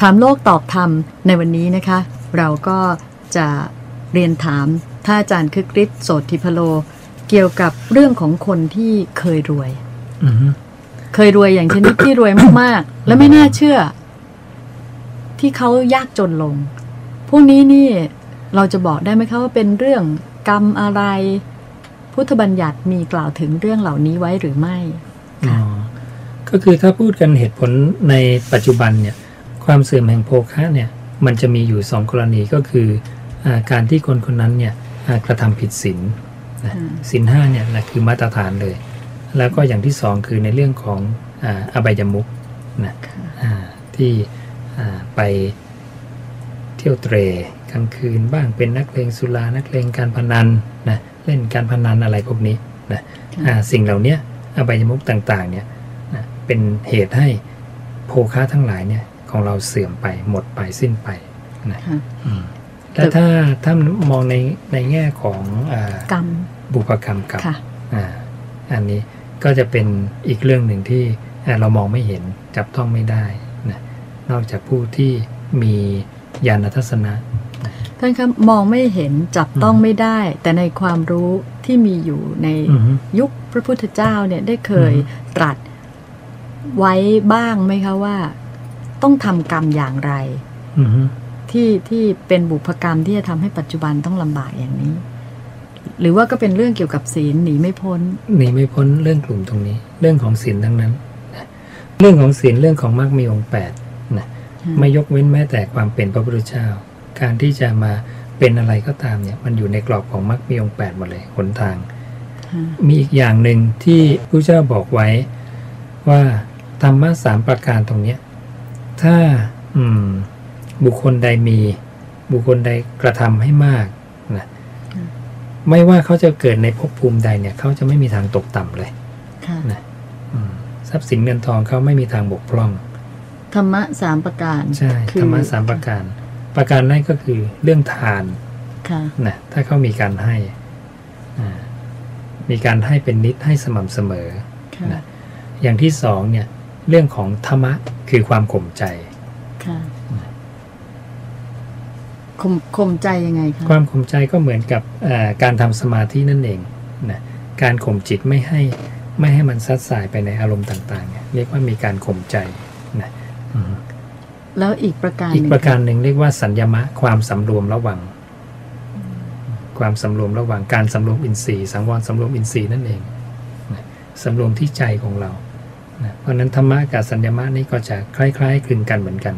ถามโลกตอบธรรมในวันนี้นะคะ เราก็จะเรียนถามท่านอาจารย์คึกฤทธิ์โสติพโล เกี่ยวกับเรื่องของคนที่เคยรวยอือฮึเคยรวยอย่างชนิดที่รวยมากๆ และไม่น่าเชื่อ ที่เขายากจนลง พวกนี้นี่เราจะบอกได้ไหมคะว่าเป็นเรื่องกรรมอะไร พุทธบัญญัติมีกล่าวถึงเรื่องเหล่านี้ไว้หรือไม่อ๋ค่ะอก็คือถ้าพูดกันเหตุผลในปัจจุบันเนี่ย ความเสื่อมแห่งโภคะเนี่ยมันจะมีอยู่สองกรณีก็คืออาการที่คนคนนั้นเนี่ยอ่ากระทำผิดศีลนะอืมศีลห้าเนี่ยนะคือมาตรฐานเลย แล้วก็อย่างที่สองคือในเรื่องของอาอบายมุกนะอ่าที่อ่าไปเที่ยวเตรกลางคืนบ้างเป็นนักเลงสุรานักเลงการพนันนะเล่นการพนันอะไรพวกนี้นะอ่าสิ่งเหล่าเนี้ยอบายมุกต่างๆเนี่ยนะเป็นเหตุให้โภคะทั้งหลายเนี่ย ของเราเสื่อมไปหมดไปสิ้นไปนะค่ะอืมแล้วถ้าถ้ามองในในแง่ของอากรรมบุพกรรมกับค่ะอ่าอันนี้ก็จะเป็นอีกเรื่องหนึ่งที่อ่าเรามองไม่เห็นจับต้องไม่ได้นะนอกจากผู้ที่มีญาณทัศนะท่านครับมองไม่เห็นจับต้องอืมไม่ได้ แต่ในความรู้ที่มีอยู่ในอือฮึยุคพระพุทธเจ้าเนี่ยได้เคยอือฮึตรัสไว้บ้างไหมคะว่า ต้องทำกรรมอย่างไรอือฮึที่ที่เป็นบุพกรรมที่จะทำให้ปัจจุบันต้องลำบากอย่างนี้ หรือว่าก็เป็นเรื่องเกี่ยวกับศีลหนีไม่พ้นหนีไม่พ้นเรื่องกลุ่มตรงนี้ เรื่องของศีลทั้งนั้นนะเรื่องของศีลเรื่องของมรรคมีองค์แปดนะไม่ยกเว้นแม้แต่ความเป็นพระพุทธเจ้า การที่จะมาเป็นอะไรก็ตามเนี่ย มันอยู่ในกรอบของมรรคมีองค์แปดหมดเลยหนทางค่ะมีอีกอย่างหนึ่งที่พระเจ้าบอกไว้ว่าธรรมะสามประการตรงเนี้ย ถ้าอืมบุคคลใดมี บุคคลใดกระทำให้มากนะไม่ว่าเขาจะเกิดในภพภูมิใดเนี่ย เขาจะไม่มีทางตกต่ำเลยค่ะนะอืมทรัพย์สินเงินทองเขาไม่มีทางบกพร่อง ธรรมะสามประการ ใช่คือธรรมะสามประการ ประการแรกก็คือเรื่องทานค่ะนะถ้าเขามีการให้อ่ามีการให้เป็นนิดให้สม่ำเสมอค่ะนะอย่างที่สองเนี่ย เรื่องของธรรมะคือความข่มใจค่ะข่มข่มใจยังไงคะความข่มใจก็เหมือนกับเอ่อการทำสมาธินั่นเองนะการข่มจิตไม่ให้ไม่ให้มันซัดสายไปในอารมณ์ต่างๆเนี่ยเรียกว่ามีการข่มใจนะอืมแล้วอีกประการอีกหนึ่งประการหนึ่งเรียกว่าสัญญมะความสำรวมระวัง ความสำรวมระวังการสำรวมอินทรีย์สังวรสำรวมอินทรีย์นั่นเองนะสำรวมที่ใจของเรา นะเพราะฉะนั้นธรรมะกับสัญญมะนี่ก็จะคล้ายๆคลึงกันเหมือนกัน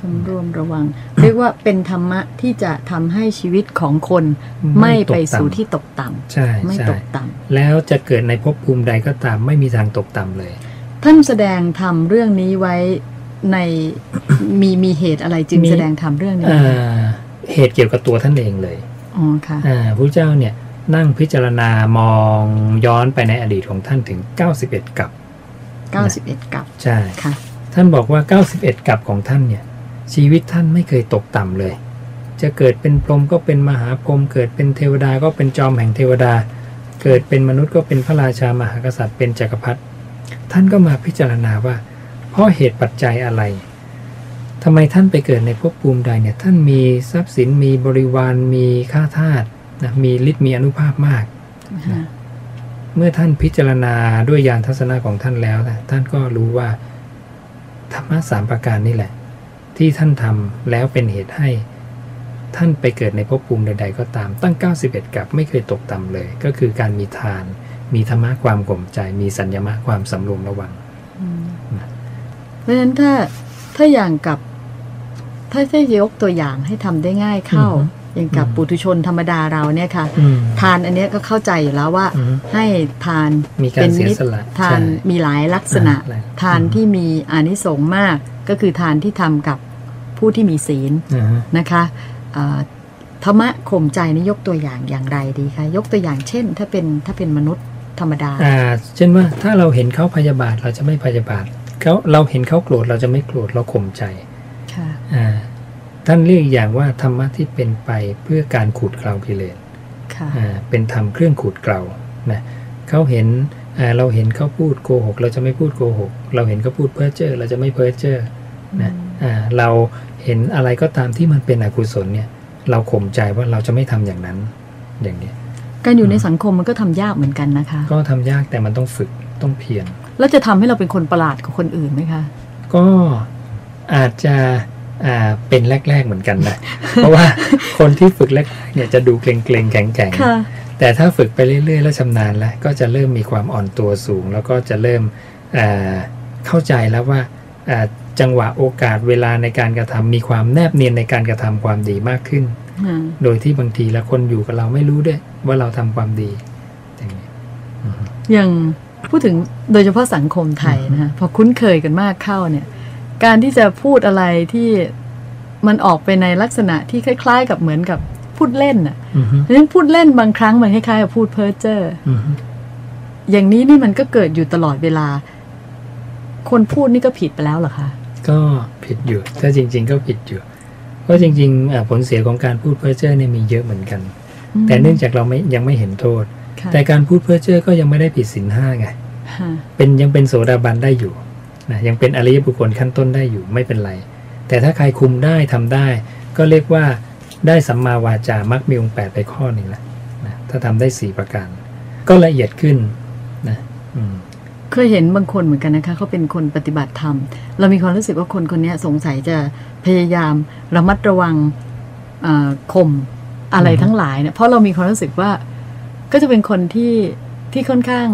สำรวมระวัง เรียกว่าเป็นธรรมะที่จะทำให้ชีวิตของคนไม่ไม่ไปตกต่ำสู่ที่ตกต่ใช่ำไม่ใช่ตกต่แล้วจะเกิดในภพภูมิใดก็ตามไม่มีทางตกต่ำเลยำท่านแสดงทำเรื่องนี้ไว้ในมีมีเหตุอะไรจึงมีแสดงทำเรื่องนี้อ่าเหตุเกี่ยวกับตัวท่านเองเลยอ๋อค่ะอ่าพระเจ้าเนี่ยนั่งพิจารณามองย้อนไปในอดีตของท่านถึง 91กับ 91 กับ ใช่ค่ะ ท่านบอกว่า 91 กับของท่านเนี่ย ชีวิตท่านไม่เคยตกต่ำเลย จะเกิดเป็นพรหมก็เป็นมหาพรหมเกิดเป็นเทวดาก็เป็นจอมแห่งเทวดา เกิดเป็นมนุษย์ก็เป็นพระราชามหากษัตริย์เป็นจักรพรรดิท่านก็มาพิจารณาว่า เพราะเหตุปัจจัยอะไรทำไมท่านไปเกิดในภพภูมิใดเนี่ยท่านมีทรัพย์สินมีบริวารมีค่าทาสนะมีฤทธิ์มีอนุภาพมากค่ะ เมื่อท่านพิจารณาด้วยญาณทัศนะของท่านแล้วนะท่านก็รู้ว่าธรรมะสามประการนี่แหละ ที่ท่านทำแล้วเป็นเหตุให้ ท่านไปเกิดในภพภูมิใด ๆ ก็ตามตั้ง 91 กับไม่เคยตกต่ำเลย ก็คือการมีทาน มีธรรมะความข่มใจ มีสัญญมะความสำรวมระวังอืมนะเพราะฉะนั้นถ้าถ้าอย่างกับ ถ้าจะยกตัวอย่างให้ทำได้ง่ายเข้า อย่างกับปุถุชนธรรมดาเราเนี่ยค่ะอืมทานอันเนี้ยก็เข้าใจอยู่แล้วว่าอืมให้ทานมีการเสียสละทานใช่มีหลายลักษณะอ่าหลายทานที่มีอานิสงส์มาก ก็คือทานที่ทำกับผู้ที่มีศีลอ่าฮะนะคะเอ่อธรรมะข่มใจนี่ยกตัวอย่างอย่างไรดีคะยกตัวอย่างเช่น ถ้าเป็นถ้าเป็นมนุษย์ธรรมดาอ่าเช่นว่าถ้าเราเห็นเขาพยาบาทเราจะไม่พยาบาทเขาเราเห็นเขาโกรธเราจะไม่โกรธเราข่มใจค่ะอ่า ท่านเรียกอย่างว่าธรรมะที่เป็นไปเพื่อการขูดเกลากิเลสค่ะอ่าเป็นธรรมเครื่องขูดเกลานะเขาเห็นอ่าเราเห็นเขาพูดโกหก เราจะไม่พูดโกหก เราเห็นเขาพูดเพ้อเจ้อเราจะไม่เพ้อเจ้อนะอืมอ่าเราเห็นอะไรก็ตามที่มันเป็นอกุศลเนี่ย เราข่มใจว่าเราจะไม่ทำอย่างนั้นอย่างเนี้ยการอยู่ในสังคมมันก็ทำยากเหมือนกันนะคะ ก็ทำยากแต่มันต้องฝึกต้องเพียรแล้วจะทำให้เราเป็นคนประหลาดกว่าคนอื่นไหมคะ ก็อาจจะ อ่าเป็นแรก ๆเหมือนกันนะ เพราะว่าคนที่ฝึกแรกๆเนี่ยจะดูเกรงๆแข็งๆค่ะแต่ถ้าฝึกไปเรื่อยๆ แล้วชำนาญแล้ว ก็จะเริ่มมีความอ่อนตัวสูง แล้วก็จะเริ่มอ่าเข้าใจแล้วว่าอ่าจังหวะโอกาสเวลาในการกระทำมีความแนบเนียนในการกระทำความดีมากขึ้น โดยที่บางทีแล้วคนอยู่กับเราไม่รู้ด้วย ว่าเราทำความดีอย่างนี้อือฮึอย่างพูดถึงโดยเฉพาะสังคมไทยนะคะพอคุ้นเคยกันมากเข้าเนี่ย การที่จะพูดอะไรที่มันออกไปในลักษณะที่คล้าย ๆ กับเหมือนกับพูดเล่นน่ะอือฮึเพราะฉะนั้นพูดเล่นบางครั้งมันคล้ายๆกับพูดเพ้อเจ้ออือฮึอย่างนี้นี่มันก็เกิดอยู่ตลอดเวลา คนพูดนี่ก็ผิดไปแล้วเหรอคะก็ผิดอยู่ ถ้าจริง ๆ ก็ผิดอยู่ เพราะจริงๆอ่าผลเสียของการพูดเพ้อเจ้อเนี่ยมีเยอะเหมือนกันมแต่เนื่องจากเราไม่ยังไม่เห็นโทษค่ะแต่การพูดเพ้อเจ้อก็ยังไม่ได้ผิดศีลห้าไงค่ะเป็นยังเป็นโสดาบันได้อยู่ นะยังเป็นอริยบุคคลขั้นต้นได้อยู่ไม่เป็นไร แต่ถ้าใครคุมได้ทำได้ ก็เรียกว่าได้สัมมาวาจามักมีองค์แปดไปข้อหนึ่งแล้วนะถ้าทำได้สี่ประการ ก็ละเอียดขึ้นนะอืมเคยเห็นบางคนเหมือนกันนะคะเขาเป็นคนปฏิบัติธรรม เรามีความรู้สึกว่าคนคนเนี้ยสงสัยจะพยายามระมัดระวังเอ่อข่มอะไรอือฮึทั้งหลายเนี่ยเพราะเรามีความรู้สึกว่าก็จะเป็นคนที่ที่ค่อนข้าง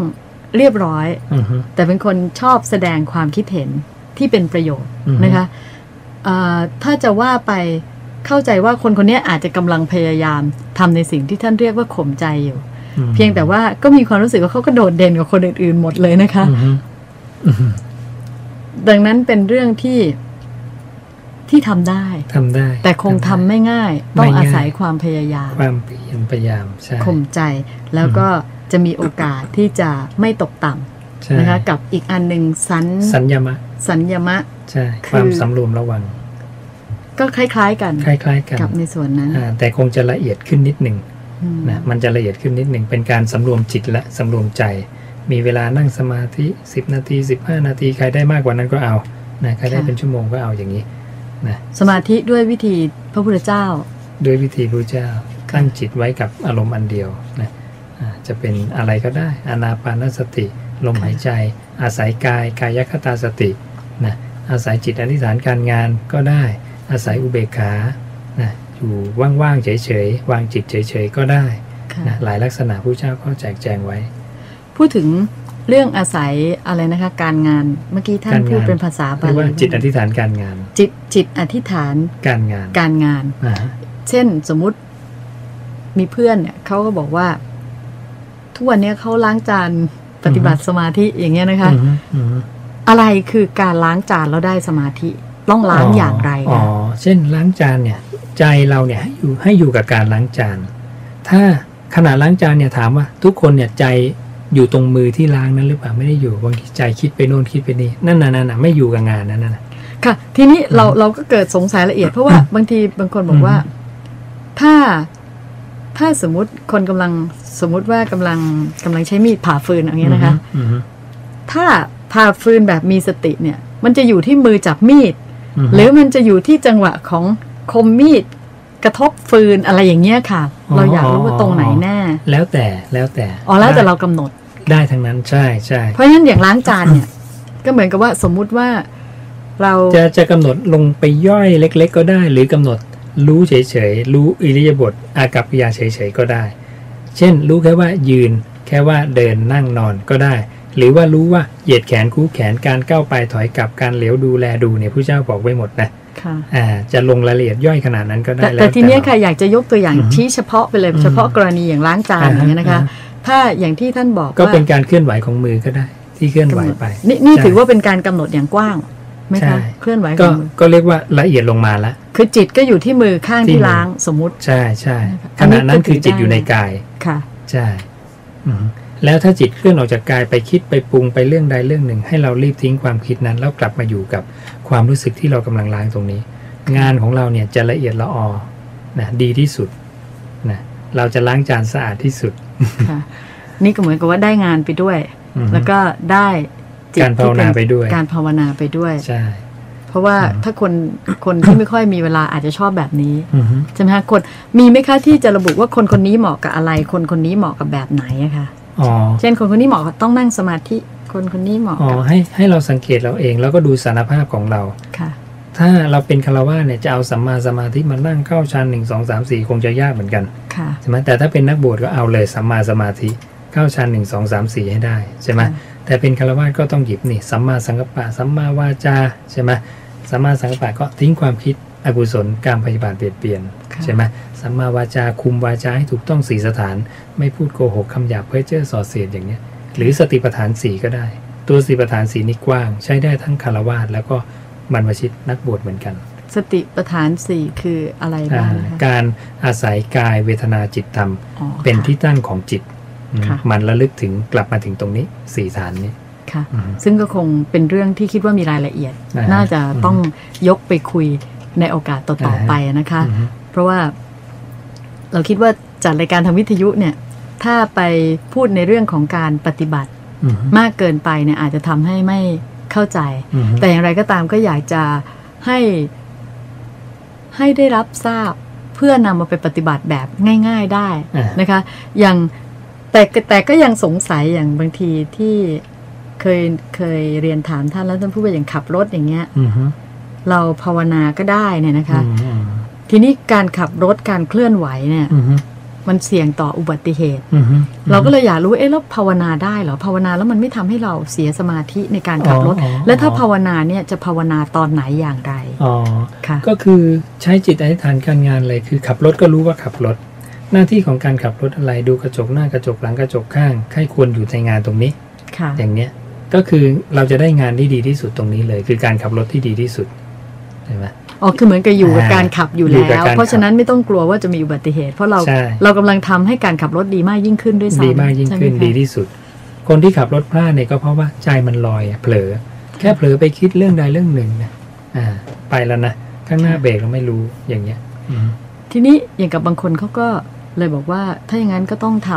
เรียบร้อยอือฮึแต่เป็นคนชอบแสดงความคิดเห็นที่เป็นประโยชน์อือฮึนะคะเอ่อถ้าจะว่าไปเข้าใจว่าคนคนนี้อาจจะกำลังพยายามทำในสิ่งที่ท่านเรียกว่าข่มใจอยู่อืมเพียงแต่ว่าก็มีความรู้สึกว่าเขาก็โดดเด่นกว่าคนอื่นๆหมดเลยนะคะอือฮึอือฮึดังนั้นเป็นเรื่องที่ที่ทำได้ทำได้ แต่คงทำได้ไม่ง่ายไม่ต้องง่ายอาศัยความพยายาม ความเพียรพยายามใช่ข่มใจแล้วก็ จะมีโอกาสที่จะไม่ตกต่ใช่ำนะคะกับอีกอันหนึ่งสันสัญญามะ สัญญมะใช่คือความสำรวมระวัง ก็คล้ายๆ กันคล้าย ๆ กันกับในส่วนนั้นอ่าแต่คงจะละเอียดขึ้นนิดหนึ่งอืมนะมันจะละเอียดขึ้นนิดหนึ่งเป็นการสำรวมจิตและสำรวมใจ มีเวลานั่งสมาธิ 10 นาที 15 นาทีใครได้มากกว่านั้นก็เอานะใครได้เป็นชั่วโมงก็เอาอย่างนี้นะสมาธิด้วยวิธีพระพุทธเจ้า ด้วยวิธีพระเจ้าตั้งจิตไว้กับอารมณ์อันเดียวนะอ่า จะเป็นอะไรก็ได้อานาปานสติ ลมหายใจ อาศัยกายกายคตาสตินะอาศัยจิตอธิษฐานการงานก็ได้ อาศัยอุเบกขานะอยู่ว่างๆเฉยๆวางจิตเฉยๆก็ได้ค่ะนะหลายลักษณะผู้เจ้าก็แจกแจงไว้ พูดถึงเรื่องอาศัยอะไรนะคะการงานเมื่อกี้ท่านการงานพูดเป็นภาษาบาเรียกว่าลีจิตอธิษฐานการงาน จิตจิตอธิษฐานการงานการงานอ่าฮะเช่นสมมุติมีเพื่อนเนี่ยเขาก็บอกว่า ทุกวันเนี้ยเขาล้างจานปฏิบัติสมาธิอย่างเงี้ยนะคะอือฮึอือฮึอะไรคือการล้างจานแล้วได้สมาธิต้องล้างอย่างไรอ๋อคะเช่นล้างจานเนี่ย ใจเราเนี่ยให้อยู่ให้อยู่กับการล้างจาน ถ้าขณะล้างจานเนี่ยถามว่า ทุกคนเนี่ยใจอยู่ตรงมือที่ล้างนั้นหรือเปล่าไม่ได้อยู่บางทีใจคิดไปโน่นคิดไปนี่นั่นน่ะนั่นน่ะไม่อยู่กับงานนั้นน่ะค่ะ ทีนี้เราเราก็เกิดสงสัยละเอียดเพราะว่าบางทีบางคนบอกว่า ถ้า ถ้าสมมุติคนกำลังสมมุติว่ากำลังกำลังใช้มีดผ่าฟืนอย่างเงี้ยนะคะอือฮึถ้าผ่าฟืนแบบมีสติเนี่ย มันจะอยู่ที่มือจับมีดอือฮึหรือมันจะอยู่ที่จังหวะของคมมีดกระทบฟืนอะไรอย่างเงี้ยค่ะอ๋อเราอยากรู้ว่าตรงไหนแน่แล้วแต่แล้วแต่อ๋อแล้วแต่เรากำหนดได้ทั้งนั้นใช่ใช่เพราะฉะนั้นอย่างล้างจานเนี่ย ก็เหมือนกับว่าสมมุติว่าเราจะจะกำหนดลงไปย่อยเล็ก ๆ ก็ได้ หรือกำหนด รู้เฉยๆ รู้อิริยาบถอากับกิริยาเฉยๆ ก็ได้ เช่น รู้แค่ว่ายืน แค่ว่าเดินนั่งนอนก็ได้ หรือว่ารู้ว่าเหยียดแขนคู่แขนการก้าวไปถอยกลับการเหลียวดูแลดูเนี่ยผู้เจ้าบอกไว้หมดนะค่ะอ่าจะลงรายละเอียดย่อยขนาดนั้นก็ได้ แต่แล้วแต่ทีเนี้ยราค่ะอยากจะยกตัวอย่างอือฮึชี้เฉพาะไปเลยอืมเฉพาะกรณีอย่างล้างจานอ่าฮะอย่างเงี้ยนะคะอ่าฮะถ้าอย่างที่ท่านบอกก็ว่าเป็นการเคลื่อนไหวของมือก็ได้ ที่เคลื่อนไหวไป นี่นี่ใช่ถือว่าเป็นการกำหนดอย่างกว้าง ไหมใช่คะเคลื่อนไหวขก็องมือก็เรียกว่าละเอียดลงมาแล้วคือจิตก็อยู่ที่มือข้างที่ที่มือล้างสมมุติ ใช่ใช่อัขนนี้ณะนั้นก็ถืคืออจิตได้อยู่ในกายค่ะ ใช่อืมแล้วถ้าจิตเคลื่อนออกจากกายไปคิดไปปรุงไปเรื่องใดเรื่องหนึ่ง ให้เรารีบทิ้งความคิดนั้น แล้วกลับมาอยู่กับความรู้สึกที่เรากำลังล้างตรงนี้ งานของเราเนี่ยจะละเอียดละออนะดีที่สุดนะเราจะล้างจานสะอาดที่สุดค่ะนี่ก็เหมือนกับว่าได้งานไปด้วยอือฮึแล้วก็ได้ จิตการภาวนาที่ไปด้วย การภาวนาไปด้วยใช่เพราะว่าอืมถ้าคนคนที่ไม่ค่อยมีเวลาอาจจะชอบแบบนี้อือฮึใช่ไหมคะคนมีไหมคะที่จะระบุว่าคนคนนี้เหมาะกับอะไร คนคนนี้เหมาะกับแบบไหนอะคะอ๋อเช่นคนคนนี้เหมาะกับต้องนั่งสมาธิคนคนนี้เหมาะอ๋อกับให้ให้เราสังเกตเราเอง แล้วก็ดูสารภาพของเราค่ะ ถ้าเราเป็นคารวะเนี่ยจะเอาสัมมาสมาธิมานั่งเข้าฌานหนึ่งสองสามสี่คงจะยากเหมือนกันค่ะใช่ไหมแต่ถ้าเป็นนักบวชก็เอาเลยสัมมาสมาธิเข้าฌานหนึ่งสองสามสี่ให้ได้ใช่ไหมค่ะ แต่เป็นคารวะก็ต้องหยิบนี่สัมมาสังกัปปะสัมมาวาจาใช่ไหมสัมมาสังกัปปะก็ทิ้งความคิดอกุศลการพยาบาทเบียดเบียนค่ะใช่ไหมสัมมาวาจาคุมวาจาให้ถูกต้องสีสถาน ไม่พูดโกหกคำหยาบเพ้อเจ้อส่อเสียดอย่างเนี้ยหรือสติปัฏฐานสีก็ได้ ตัวสติปัฏฐานสีนี่กว้าง ใช้ได้ทั้งคารวาสแล้วก็บรรพชิตนักบวชเหมือนกัน สติปัฏฐานสี่คืออะไรบ้างนะคะการอาศัยกายเวทนาจิตธรรมอ๋อเป็นค่ะที่ตั้งของจิตอื มค่ะมันระลึกถึงกลับมาถึงตรงนี้สี่ฐานนี้ค่ะอืมซึ่งก็คงเป็นเรื่องที่คิดว่ามีรายละเอียดอ่าฮะน่าจะต้องยกไปคุยในโอกาสต่ออ่าๆฮะไปนะคะอืมเพราะว่าเราคิดว่าจัดรายการทางวิทยุเนี่ย ถ้าไปพูดในเรื่องของการปฏิบัติอืมมากเกินไปเนี่ยอาจจะทำให้ไม่เข้าใจอืมแต่อย่างไรก็ตามก็อยากจะให้ให้ได้รับทราบเพื่อนำมาไปปฏิบัติแบบง่าย ๆได้อ่านะคะ อย่าง แต่แต่ก็ยังสงสัยอย่างบางทีที่เคยเคยเรียนถามท่านแล้วท่านพูดว่าอย่างขับรถอย่างเงี้ยอืมเราภาวนาก็ได้เนี่ยนะคะอืมทีนี้การขับรถการเคลื่อนไหวเนี่ยอืมมันเสี่ยงต่ออุบัติเหตุอืมเราก็เลยอยากรู้เอ๊ะแล้วภาวนาได้เหรอภาวนาแล้วมันไม่ทำให้เราเสียสมาธิในการขับรถอ๋ออ๋อและถ้าภาวนาเนี่ยจะภาวนาตอนไหนอย่างไรอ๋อค่ะก็คือใช้จิตอธิษฐานการงานเลยคือ ขับรถก็รู้ว่าขับรถ หน้าที่ของการขับรถอะไรดูกระจกหน้ากระจกหลังกระจกข้างใครควรอยู่ในงานตรงนี้ ค่ะอย่างเนี้ยก็คือเราจะได้งานที่ดีที่สุดตรงนี้เลย คือการขับรถที่ดีที่สุดใช่ไหม อ๋อคือเหมือนกับอยู่กับอ่าการขับอยู่อยู่กับแล้วการเพราะฉะนั้นไม่ต้องกลัวว่าจะมีอุบัติเหตุ เพราะเราใช่ เรากำลังทำให้การขับรถดีมากยิ่งขึ้นด้วยซ้ำดีมากยิ่งขึ้นใช่ไหมคะดีที่สุด คนที่ขับรถพลาดเนี่ยก็เพราะว่าใจมันลอยอะเผลอ แค่เผลอไปคิดเรื่องใดเรื่องหนึ่งนะอ่า ไปแล้วนะข้างหน้าเบรกเราไม่รู้อย่างเงี้ยอืม ทีนี้อย่างกับบางคนเขาก็ เลยบอกว่าถ้าอย่างนั้นก็ต้องท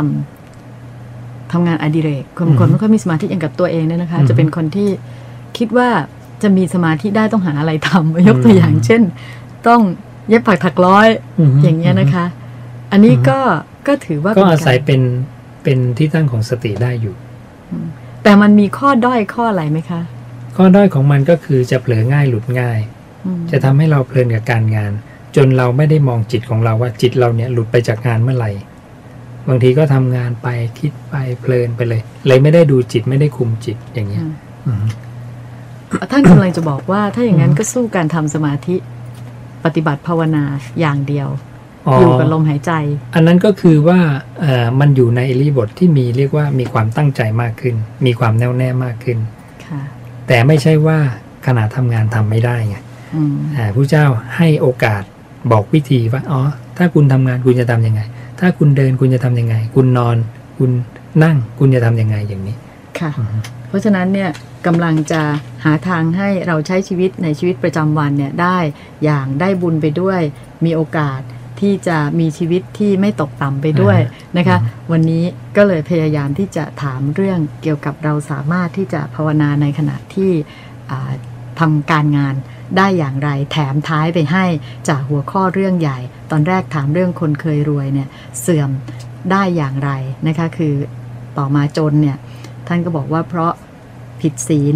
ำทำงานอดิเรกคนบางคนอืมไม่ค่อยมีสมาธิอย่างกับตัวเองเนี่ยนะคะอืมจะเป็นคนที่คิดว่าจะมีสมาธิได้ต้องหาอะไรทำยกตัวอย่างอืมเช่น ต้องเย็บผักถักร้อยมอย่างเงี้ยนะคะ อันนี้ก็ก็ถือว่าก็เป็นอาศัยรเป็นเป็นที่ตั้งของสติได้อยู่ แต่มันมีข้อด้อยข้ออะไรไหมคะ ข้อด้อยของมันก็คือจะเผลอง่ายหลุดง่ายอืมจะทำให้เราเพลินกับการงาน จนเราไม่ได้มองจิตของเราว่าจิตเราเนี่ยหลุดไปจากงานเมื่อไหร่ บางทีก็ทำงานไปคิดไปเพลินไปเลย เลยไม่ได้ดูจิตไม่ได้คุมจิตอย่างเงี้ยอืมท่านกำลังจะบอกว่าถ้าอย่างนั้นอืมก็สู้การทำสมาธิปฏิบัติภาวนาอย่างเดียวอ๋ออยู่กับลมหายใจ อันนั้นก็คือว่าเอ่อมันอยู่ในอิริยาบทที่มีเรียกว่ามีความตั้งใจมากขึ้น มีความแน่วแน่มากขึ้นค่ะแต่ไม่ใช่ว่าขณะทำงานทำไม่ได้ไงอืมอ่าผู้เจ้าให้โอกาส บอกวิธีว่าอ๋อถ้าคุณทำงานคุณจะทำยังไง ถ้าคุณเดินคุณจะทำยังไง คุณนอน คุณนั่งคุณจะทำยังไงอย่างนี้ค่ะอืมเพราะฉะนั้นเนี่ยกำลังจะหาทางให้เราใช้ชีวิตในชีวิตประจำวันเนี่ยได้อย่างได้บุญไปด้วย มีโอกาสที่จะมีชีวิตที่ไม่ตกต่ำไปด้วยนะคะ วันนี้ก็เลยพยายามที่จะถามเรื่องเกี่ยวกับเราสามารถที่จะภาวนาในขณะที่อ่าทำการงาน ได้อย่างไรแถมท้ายไปให้จากหัวข้อเรื่องใหญ่ ตอนแรกถามเรื่องคนเคยรวยเนี่ยเสื่อมได้อย่างไรนะคะคือต่อมาจนเนี่ยท่านก็บอกว่าเพราะผิดศีล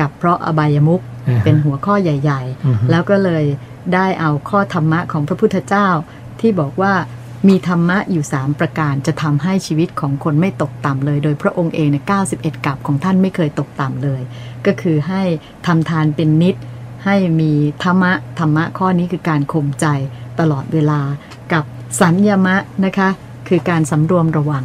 กับเพราะอบายมุขอ่าฮะเป็นหัวข้อใหญ่อือฮึๆแล้วก็เลยได้เอาข้อธรรมะของพระพุทธเจ้า ที่บอกว่ามีธรรมะอยู่ 3 ประการจะทำให้ชีวิตของคนไม่ตกต่ำเลย โดยพระองค์เองเนี่ย91กับของท่านไม่เคยตกต่ำเลย ก็คือให้ทำทานเป็นนิด ให้มีธรรมะธรรมะข้อนี้คือการข่มใจตลอดเวลากับสัญญมะนะคะ คือการสำรวมระวัง